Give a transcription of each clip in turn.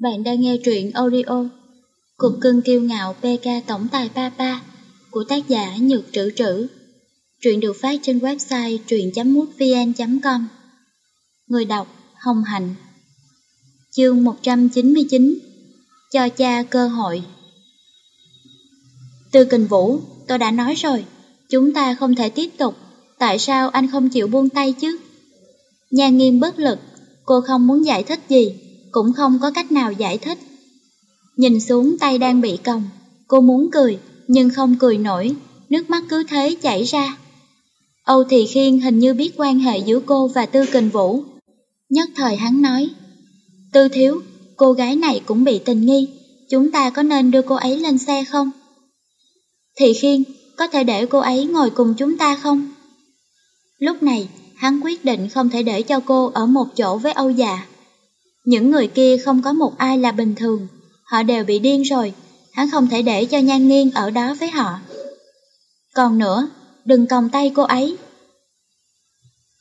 Bạn đang nghe truyện audio Cục cưng kiêu ngạo PK Tổng tài Papa của tác giả Nhược Trữ Trữ. Truyện được phát trên website truyện.mútvn.com Người đọc Hồng Hạnh. Chương 199 Cho cha cơ hội. Từ Kình Vũ, tôi đã nói rồi, chúng ta không thể tiếp tục, tại sao anh không chịu buông tay chứ? Nhà nghiêm bất lực, cô không muốn giải thích gì, cũng không có cách nào giải thích. Nhìn xuống tay đang bị còng, cô muốn cười, nhưng không cười nổi, nước mắt cứ thế chảy ra. Âu Thị Khiên hình như biết quan hệ giữa cô và Tư Kình Vũ. Nhất thời hắn nói, Tư Thiếu, cô gái này cũng bị tình nghi, chúng ta có nên đưa cô ấy lên xe không? Thị Khiên, có thể để cô ấy ngồi cùng chúng ta không? Lúc này, hắn quyết định không thể để cho cô ở một chỗ với Âu Dạ. Những người kia không có một ai là bình thường, họ đều bị điên rồi, hắn không thể để cho nhan nghiêng ở đó với họ. Còn nữa, đừng còng tay cô ấy.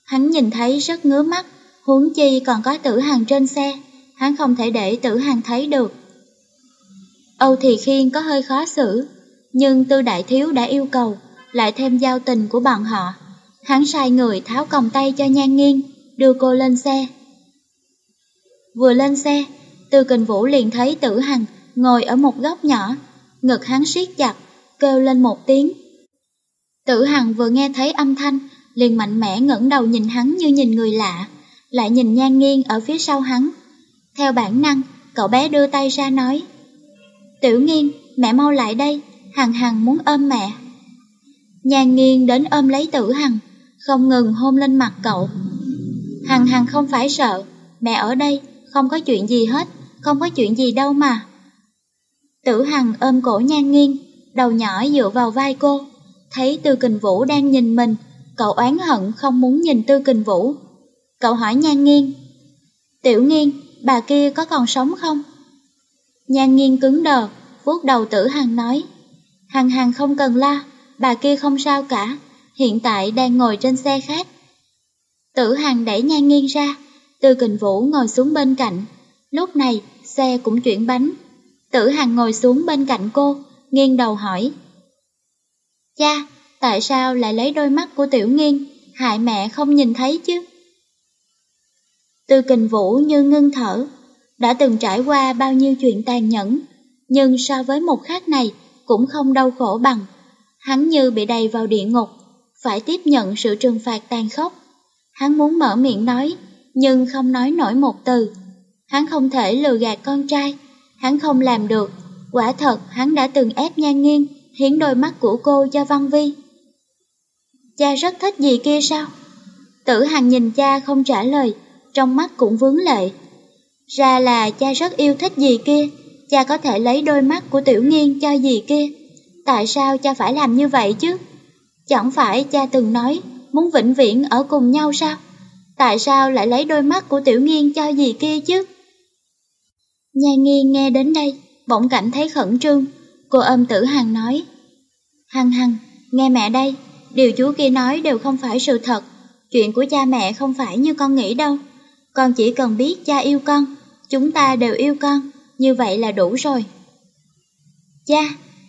Hắn nhìn thấy rất ngứa mắt, huống chi còn có tử hàng trên xe, hắn không thể để tử hàng thấy được. Âu Thị Khiên có hơi khó xử, nhưng Tư Đại Thiếu đã yêu cầu, lại thêm giao tình của bọn họ. Hắn sai người tháo còng tay cho nhan nghiêng, đưa cô lên xe. Vừa lên xe, từ Kình Vũ liền thấy Tử Hằng ngồi ở một góc nhỏ, ngực hắn siết chặt, kêu lên một tiếng. Tử Hằng vừa nghe thấy âm thanh, liền mạnh mẽ ngẩng đầu nhìn hắn như nhìn người lạ, lại nhìn nhan nghiêng ở phía sau hắn. Theo bản năng, cậu bé đưa tay ra nói, Tiểu nghiêng mẹ mau lại đây, Hằng Hằng muốn ôm mẹ. Nhan nghiêng đến ôm lấy Tử Hằng, không ngừng hôn lên mặt cậu. Hằng Hằng không phải sợ, mẹ ở đây, không có chuyện gì hết, không có chuyện gì đâu mà. Tử Hằng ôm cổ nhan nghiêng, đầu nhỏ dựa vào vai cô, thấy Tư Kình Vũ đang nhìn mình, cậu oán hận không muốn nhìn Tư Kình Vũ. Cậu hỏi nhan nghiêng, Tiểu nghiêng, bà kia có còn sống không? Nhan nghiêng cứng đờ, vuốt đầu tử Hằng nói, Hằng Hằng không cần la, bà kia không sao cả, hiện tại đang ngồi trên xe khác. Tử Hằng đẩy nhan nghiêng ra, Tư Kình Vũ ngồi xuống bên cạnh. Lúc này, xe cũng chuyển bánh. Tử Hằng ngồi xuống bên cạnh cô, nghiêng đầu hỏi. Cha, tại sao lại lấy đôi mắt của Tiểu Nghiên, hại mẹ không nhìn thấy chứ? Tư Kình Vũ như ngưng thở, đã từng trải qua bao nhiêu chuyện tàn nhẫn, nhưng so với một khắc này cũng không đau khổ bằng. Hắn như bị đầy vào địa ngục, phải tiếp nhận sự trừng phạt tàn khốc. Hắn muốn mở miệng nói, nhưng không nói nổi một từ. Hắn không thể lừa gạt con trai, hắn không làm được. Quả thật hắn đã từng ép nhan nghiêng, hiến đôi mắt của cô cho Văn Vi. Cha rất thích gì kia sao? Tử Hằng nhìn cha không trả lời, trong mắt cũng vướng lệ. Ra là cha rất yêu thích gì kia, cha có thể lấy đôi mắt của tiểu nghiên cho gì kia. Tại sao cha phải làm như vậy chứ? Chẳng phải cha từng nói muốn vĩnh viễn ở cùng nhau sao? Tại sao lại lấy đôi mắt của tiểu nghiên cho gì kia chứ? Nhà nghiên nghe đến đây, bỗng cảm thấy khẩn trương. Cô âm tử Hằng nói. Hằng Hằng, nghe mẹ đây, điều chú kia nói đều không phải sự thật. Chuyện của cha mẹ không phải như con nghĩ đâu. Con chỉ cần biết cha yêu con, chúng ta đều yêu con, như vậy là đủ rồi. Cha,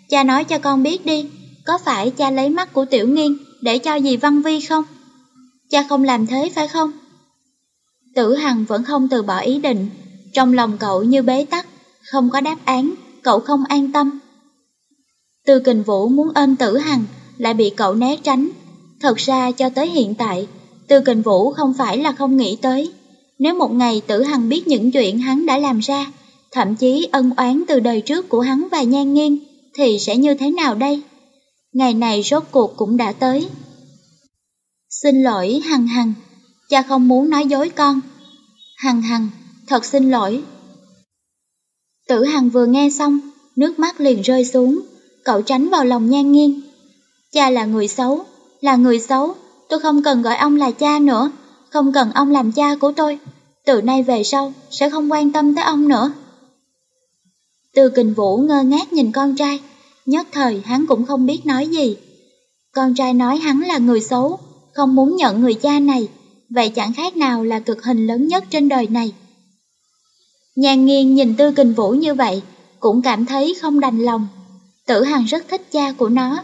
cha nói cho con biết đi, có phải cha lấy mắt của tiểu nghiên để cho dì Văn Vi không? Cha không làm thế phải không? Tử Hằng vẫn không từ bỏ ý định, trong lòng cậu như bế tắc, không có đáp án, cậu không an tâm. Từ kình vũ muốn ôm Tử Hằng, lại bị cậu né tránh. Thật ra cho tới hiện tại, Từ kình vũ không phải là không nghĩ tới. Nếu một ngày Tử Hằng biết những chuyện hắn đã làm ra, thậm chí ân oán từ đời trước của hắn và nhan nghiêng, thì sẽ như thế nào đây? Ngày này rốt cuộc cũng đã tới. Xin lỗi Hằng Hằng, cha không muốn nói dối con. Hằng Hằng, thật xin lỗi. Tử Hằng vừa nghe xong, nước mắt liền rơi xuống, cậu tránh vào lòng nhan nghiêng. Cha là người xấu, là người xấu, tôi không cần gọi ông là cha nữa, không cần ông làm cha của tôi. Từ nay về sau, sẽ không quan tâm tới ông nữa. Từ kình vũ ngơ ngác nhìn con trai, nhất thời hắn cũng không biết nói gì. Con trai nói hắn là người xấu, không muốn nhận người cha này, vậy chẳng khác nào là cực hình lớn nhất trên đời này. nhàn nghiêng nhìn Tư Kình Vũ như vậy, cũng cảm thấy không đành lòng. Tử Hằng rất thích cha của nó,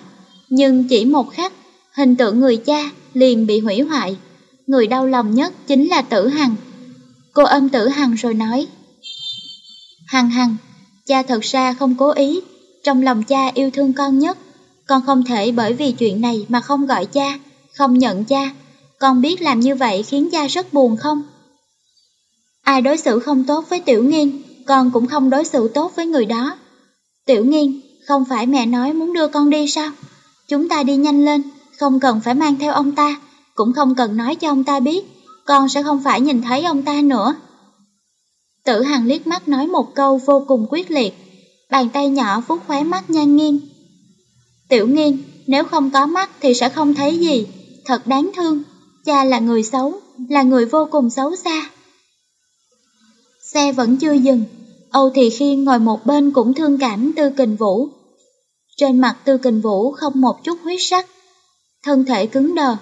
nhưng chỉ một khắc, hình tượng người cha liền bị hủy hoại. Người đau lòng nhất chính là Tử Hằng. Cô ôm Tử Hằng rồi nói, Hằng Hằng, cha thật ra không cố ý, trong lòng cha yêu thương con nhất. Con không thể bởi vì chuyện này mà không gọi cha, không nhận cha. Con biết làm như vậy khiến cha rất buồn không? Ai đối xử không tốt với Tiểu Nghiên, con cũng không đối xử tốt với người đó. Tiểu Nghiên, không phải mẹ nói muốn đưa con đi sao? Chúng ta đi nhanh lên, không cần phải mang theo ông ta, cũng không cần nói cho ông ta biết, con sẽ không phải nhìn thấy ông ta nữa. Tử Hằng liếc mắt nói một câu vô cùng quyết liệt, bàn tay nhỏ vuốt khóe mắt nhan nghiêng. Tiểu nghiên, nếu không có mắt thì sẽ không thấy gì, thật đáng thương, cha là người xấu, là người vô cùng xấu xa. Xe vẫn chưa dừng, Âu Thị Khiên ngồi một bên cũng thương cảm Tư Kình Vũ. Trên mặt Tư Kình Vũ không một chút huyết sắc, thân thể cứng đờ,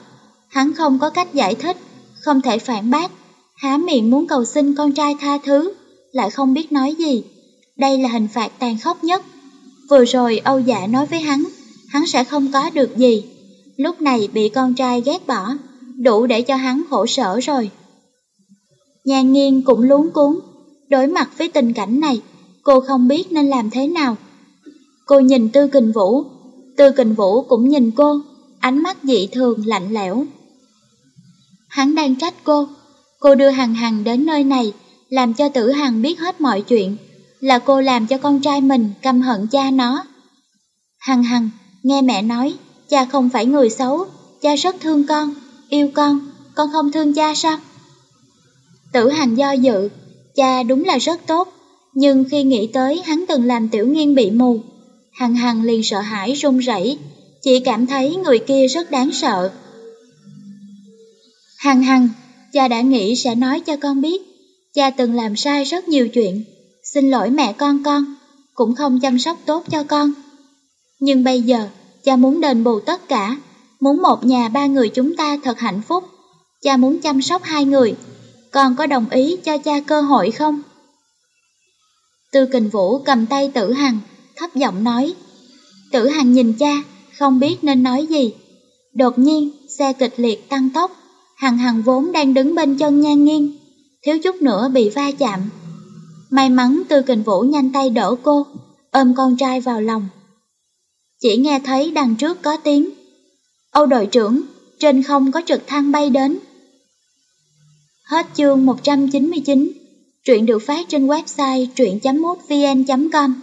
hắn không có cách giải thích, không thể phản bác, há miệng muốn cầu xin con trai tha thứ, lại không biết nói gì. Đây là hình phạt tàn khốc nhất. Vừa rồi Âu Dạ nói với hắn, hắn sẽ không có được gì. Lúc này bị con trai ghét bỏ, đủ để cho hắn khổ sở rồi. Nhà nghiên cũng luống cuốn, đối mặt với tình cảnh này, cô không biết nên làm thế nào. Cô nhìn Tư Kình Vũ, Tư Kình Vũ cũng nhìn cô, ánh mắt dị thường lạnh lẽo. Hắn đang trách cô, cô đưa Hằng Hằng đến nơi này, làm cho Tử Hằng biết hết mọi chuyện, là cô làm cho con trai mình căm hận cha nó. Hằng Hằng, nghe mẹ nói, cha không phải người xấu, cha rất thương con, yêu con, con không thương cha sao? Tử Hằng do dự, cha đúng là rất tốt, nhưng khi nghĩ tới hắn từng làm tiểu nghiên bị mù, Hằng Hằng liền sợ hãi run rẩy, chỉ cảm thấy người kia rất đáng sợ. Hằng Hằng, cha đã nghĩ sẽ nói cho con biết, cha từng làm sai rất nhiều chuyện, xin lỗi mẹ con con, cũng không chăm sóc tốt cho con. Nhưng bây giờ, cha muốn đền bù tất cả, muốn một nhà ba người chúng ta thật hạnh phúc, cha muốn chăm sóc hai người, con có đồng ý cho cha cơ hội không? Tư kình vũ cầm tay tử hằng, thấp giọng nói. Tử hằng nhìn cha, không biết nên nói gì. Đột nhiên, xe kịch liệt tăng tốc, hằng hằng vốn đang đứng bên chân nhan nghiêng, thiếu chút nữa bị va chạm. May mắn Tư Kình Vũ nhanh tay đỡ cô, ôm con trai vào lòng. Chỉ nghe thấy đằng trước có tiếng. Âu đội trưởng, trên không có trực thăng bay đến. Hết chương 199, truyện được phát trên website truyện.mútvn.com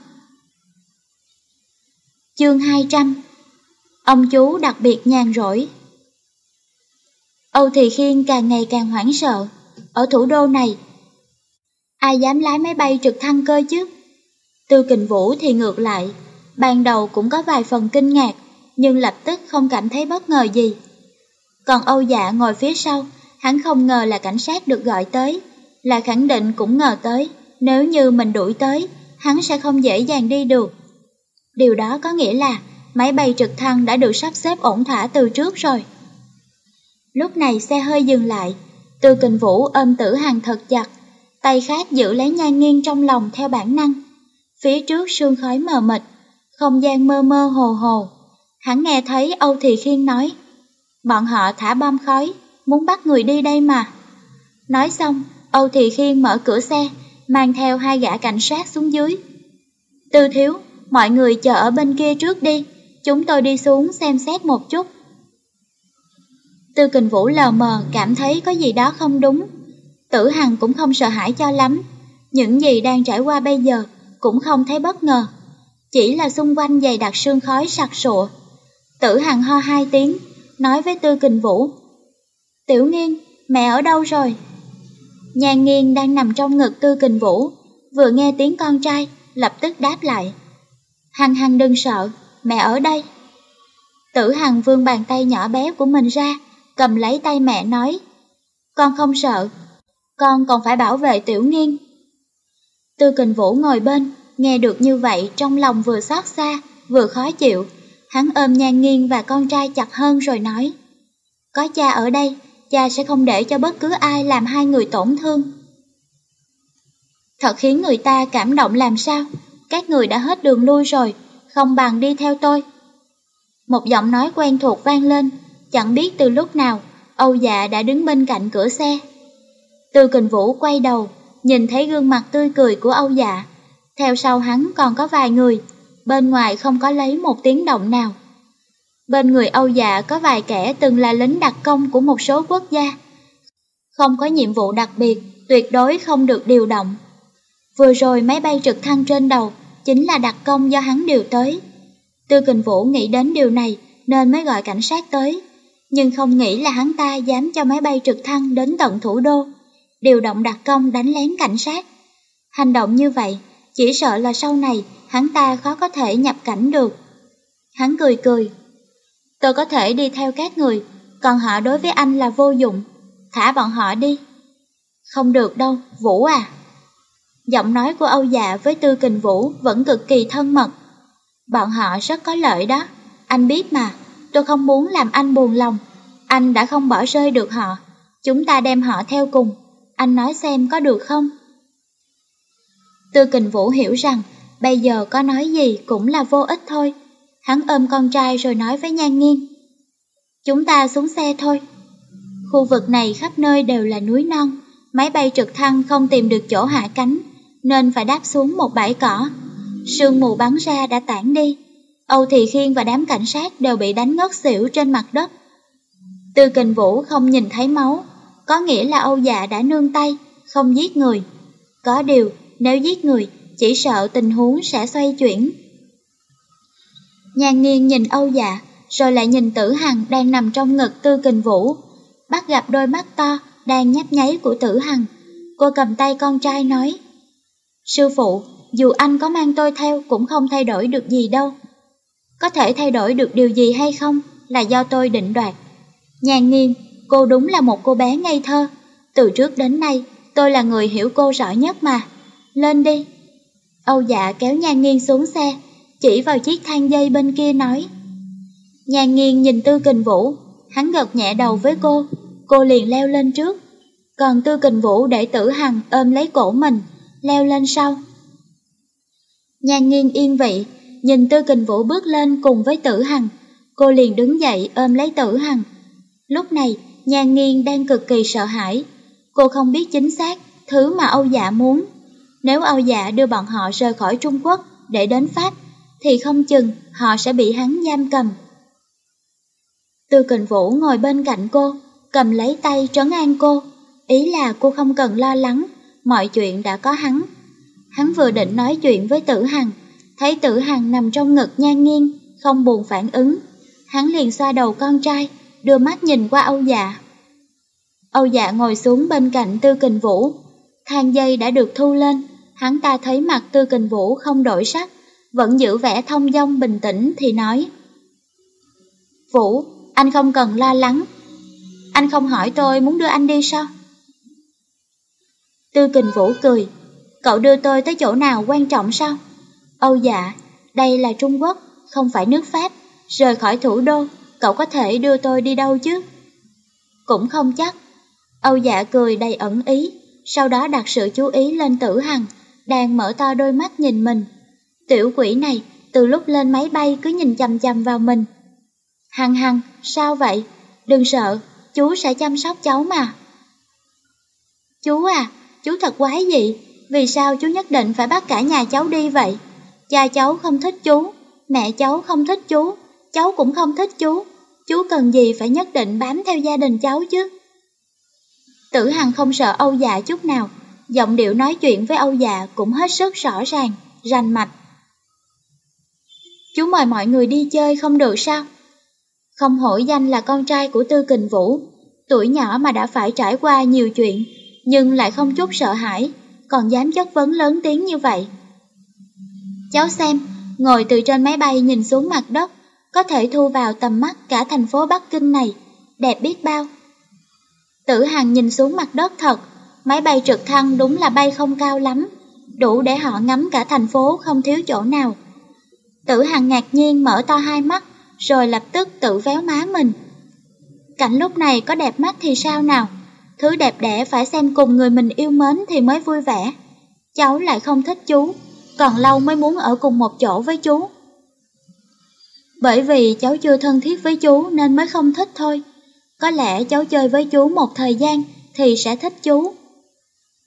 Chương 200 Ông chú đặc biệt nhàn rỗi Âu Thị Khiên càng ngày càng hoảng sợ. Ở thủ đô này, ai dám lái máy bay trực thăng cơ chứ? Tư kình vũ thì ngược lại, ban đầu cũng có vài phần kinh ngạc, nhưng lập tức không cảm thấy bất ngờ gì. Còn Âu Dạ ngồi phía sau, hắn không ngờ là cảnh sát được gọi tới, là khẳng định cũng ngờ tới, nếu như mình đuổi tới, hắn sẽ không dễ dàng đi được. Điều đó có nghĩa là máy bay trực thăng đã được sắp xếp ổn thỏa từ trước rồi. Lúc này xe hơi dừng lại, từ kình vũ ôm tử hằng thật chặt, tay khác giữ lấy nhan nghiêng trong lòng theo bản năng. Phía trước sương khói mờ mịt, không gian mơ mơ hồ hồ. Hắn nghe thấy Âu Thị Khiên nói, bọn họ thả bom khói, muốn bắt người đi đây mà. Nói xong, Âu Thị Khiên mở cửa xe, mang theo hai gã cảnh sát xuống dưới. Tư thiếu, mọi người chờ ở bên kia trước đi, chúng tôi đi xuống xem xét một chút. Tư kình vũ lờ mờ cảm thấy có gì đó không đúng. Tử Hằng cũng không sợ hãi cho lắm. Những gì đang trải qua bây giờ cũng không thấy bất ngờ. Chỉ là xung quanh dày đặc sương khói sặc sụa. Tử Hằng ho hai tiếng, nói với Tư Kình Vũ. Tiểu Nghiên, mẹ ở đâu rồi? Nhà Nghiên đang nằm trong ngực Tư Kình Vũ, vừa nghe tiếng con trai, lập tức đáp lại. Hằng Hằng đừng sợ, mẹ ở đây. Tử Hằng vươn bàn tay nhỏ bé của mình ra, cầm lấy tay mẹ nói, con không sợ, con còn phải bảo vệ tiểu nghiên. Tư kình vũ ngồi bên, nghe được như vậy trong lòng vừa xót xa, vừa khó chịu, hắn ôm nhan nghiêng và con trai chặt hơn rồi nói, có cha ở đây, cha sẽ không để cho bất cứ ai làm hai người tổn thương. Thật khiến người ta cảm động làm sao, các người đã hết đường lui rồi, không bằng đi theo tôi. Một giọng nói quen thuộc vang lên, chẳng biết từ lúc nào, Âu dạ đã đứng bên cạnh cửa xe. từ kình vũ quay đầu, nhìn thấy gương mặt tươi cười của Âu dạ. Theo sau hắn còn có vài người, bên ngoài không có lấy một tiếng động nào. Bên người Âu dạ có vài kẻ từng là lính đặc công của một số quốc gia. Không có nhiệm vụ đặc biệt, tuyệt đối không được điều động. Vừa rồi máy bay trực thăng trên đầu chính là đặc công do hắn điều tới. Tư Kình Vũ nghĩ đến điều này nên mới gọi cảnh sát tới, nhưng không nghĩ là hắn ta dám cho máy bay trực thăng đến tận thủ đô, điều động đặc công đánh lén cảnh sát. Hành động như vậy, chỉ sợ là sau này hắn ta khó có thể nhập cảnh được. Hắn cười cười. Tôi có thể đi theo các người, còn họ đối với anh là vô dụng. Thả bọn họ đi. Không được đâu, Vũ à. Giọng nói của Âu Dạ với Tư Kình Vũ vẫn cực kỳ thân mật. Bọn họ rất có lợi đó, anh biết mà, tôi không muốn làm anh buồn lòng. Anh đã không bỏ rơi được họ, chúng ta đem họ theo cùng, anh nói xem có được không? Tư Kình Vũ hiểu rằng bây giờ có nói gì cũng là vô ích thôi. Hắn ôm con trai rồi nói với Nhan Nghiên. Chúng ta xuống xe thôi. Khu vực này khắp nơi đều là núi non, máy bay trực thăng không tìm được chỗ hạ cánh, nên phải đáp xuống một bãi cỏ. Sương mù bắn ra đã tản đi. Âu Thị Khiên và đám cảnh sát đều bị đánh ngất xỉu trên mặt đất. Tư kình vũ không nhìn thấy máu, có nghĩa là Âu dạ đã nương tay, không giết người. Có điều, nếu giết người, chỉ sợ tình huống sẽ xoay chuyển. Nhàn nghiêng nhìn Âu dạ, rồi lại nhìn tử hằng đang nằm trong ngực tư kình vũ. Bắt gặp đôi mắt to, đang nhấp nháy của tử hằng. Cô cầm tay con trai nói, Sư phụ, dù anh có mang tôi theo cũng không thay đổi được gì đâu. Có thể thay đổi được điều gì hay không là do tôi định đoạt. Nhàn nghiêng, cô đúng là một cô bé ngây thơ. Từ trước đến nay, tôi là người hiểu cô rõ nhất mà. Lên đi. Âu dạ kéo nhan nghiêng xuống xe, chỉ vào chiếc thang dây bên kia nói. Nhan nghiêng nhìn Tư Kình Vũ, hắn gật nhẹ đầu với cô, cô liền leo lên trước. Còn Tư Kình Vũ để tử hằng ôm lấy cổ mình, leo lên sau. Nhan nghiêng yên vị, nhìn Tư Kình Vũ bước lên cùng với Tử Hằng, cô liền đứng dậy ôm lấy Tử Hằng. Lúc này, Nhan nghiêng đang cực kỳ sợ hãi, cô không biết chính xác thứ mà Âu Dạ muốn. Nếu Âu Dạ đưa bọn họ rời khỏi Trung Quốc để đến Pháp, thì không chừng họ sẽ bị hắn giam cầm. Tư Kình Vũ ngồi bên cạnh cô, cầm lấy tay trấn an cô, ý là cô không cần lo lắng, mọi chuyện đã có hắn. Hắn vừa định nói chuyện với tử hằng, thấy tử hằng nằm trong ngực nhan nghiêng, không buồn phản ứng. Hắn liền xoa đầu con trai, đưa mắt nhìn qua Âu Dạ. Âu Dạ ngồi xuống bên cạnh Tư Kình Vũ. Thang dây đã được thu lên, hắn ta thấy mặt Tư Kình Vũ không đổi sắc, vẫn giữ vẻ thông dong bình tĩnh thì nói. Vũ, anh không cần lo lắng. Anh không hỏi tôi muốn đưa anh đi sao? Tư Kình Vũ cười, Cậu đưa tôi tới chỗ nào quan trọng sao? Âu dạ, đây là Trung Quốc, không phải nước Pháp. Rời khỏi thủ đô, cậu có thể đưa tôi đi đâu chứ? Cũng không chắc. Âu dạ cười đầy ẩn ý, sau đó đặt sự chú ý lên tử hằng, đang mở to đôi mắt nhìn mình. Tiểu quỷ này, từ lúc lên máy bay cứ nhìn chằm chằm vào mình. Hằng hằng, sao vậy? Đừng sợ, chú sẽ chăm sóc cháu mà. Chú à, chú thật quái dị, vì sao chú nhất định phải bắt cả nhà cháu đi vậy? Cha cháu không thích chú, mẹ cháu không thích chú, cháu cũng không thích chú. Chú cần gì phải nhất định bám theo gia đình cháu chứ? Tử Hằng không sợ Âu dạ chút nào, giọng điệu nói chuyện với Âu dạ cũng hết sức rõ ràng, rành mạch. Chú mời mọi người đi chơi không được sao? Không hổ danh là con trai của Tư Kình Vũ, tuổi nhỏ mà đã phải trải qua nhiều chuyện, nhưng lại không chút sợ hãi, còn dám chất vấn lớn tiếng như vậy. Cháu xem, ngồi từ trên máy bay nhìn xuống mặt đất, có thể thu vào tầm mắt cả thành phố Bắc Kinh này, đẹp biết bao. Tử Hằng nhìn xuống mặt đất thật, máy bay trực thăng đúng là bay không cao lắm, đủ để họ ngắm cả thành phố không thiếu chỗ nào. Tử Hằng ngạc nhiên mở to hai mắt, rồi lập tức tự véo má mình. Cảnh lúc này có đẹp mắt thì sao nào? Thứ đẹp đẽ phải xem cùng người mình yêu mến thì mới vui vẻ. cháu lại không thích chú, còn lâu mới muốn ở cùng một chỗ với chú. Bởi vì cháu chưa thân thiết với chú nên mới không thích thôi. Có lẽ cháu chơi với chú một thời gian thì sẽ thích chú.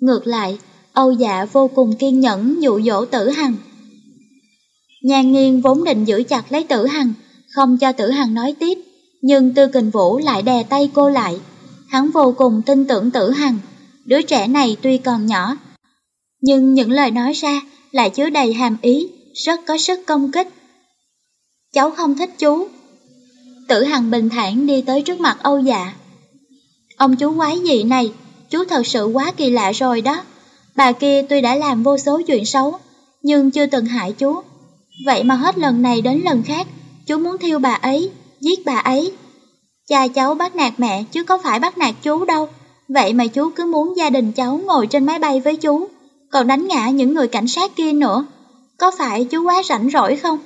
Ngược lại, Âu dạ vô cùng kiên nhẫn dụ dỗ tử hằng. Nhan nghiên vốn định giữ chặt lấy tử hằng, không cho tử hằng nói tiếp, nhưng tư kình vũ lại đè tay cô lại. Hắn vô cùng tin tưởng tử hằng, đứa trẻ này tuy còn nhỏ, nhưng những lời nói ra lại chứa đầy hàm ý, rất có sức công kích. Cháu không thích chú. Tử Hằng bình thản đi tới trước mặt Âu Dạ. Ông chú quái gì này, chú thật sự quá kỳ lạ rồi đó. Bà kia tuy đã làm vô số chuyện xấu, nhưng chưa từng hại chú. Vậy mà hết lần này đến lần khác, chú muốn thiêu bà ấy, giết bà ấy. Cha cháu bắt nạt mẹ chứ có phải bắt nạt chú đâu. Vậy mà chú cứ muốn gia đình cháu ngồi trên máy bay với chú, còn đánh ngã những người cảnh sát kia nữa. Có phải chú quá rảnh rỗi không?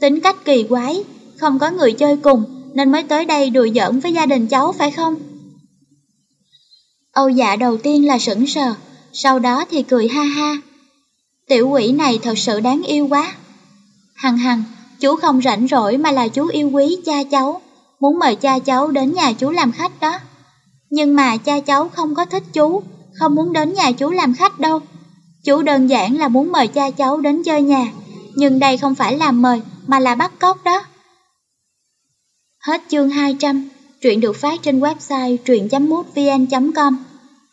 Tính cách kỳ quái, không có người chơi cùng nên mới tới đây đùa giỡn với gia đình cháu phải không? Âu dạ đầu tiên là sững sờ, sau đó thì cười ha ha. Tiểu quỷ này thật sự đáng yêu quá. Hằng hằng, chú không rảnh rỗi mà là chú yêu quý cha cháu, muốn mời cha cháu đến nhà chú làm khách đó. Nhưng mà cha cháu không có thích chú, không muốn đến nhà chú làm khách đâu. Chú đơn giản là muốn mời cha cháu đến chơi nhà, nhưng đây không phải là mời mà là bắt cóc đó. Hết chương 200, truyện được phát trên website truyện.mútvn.com.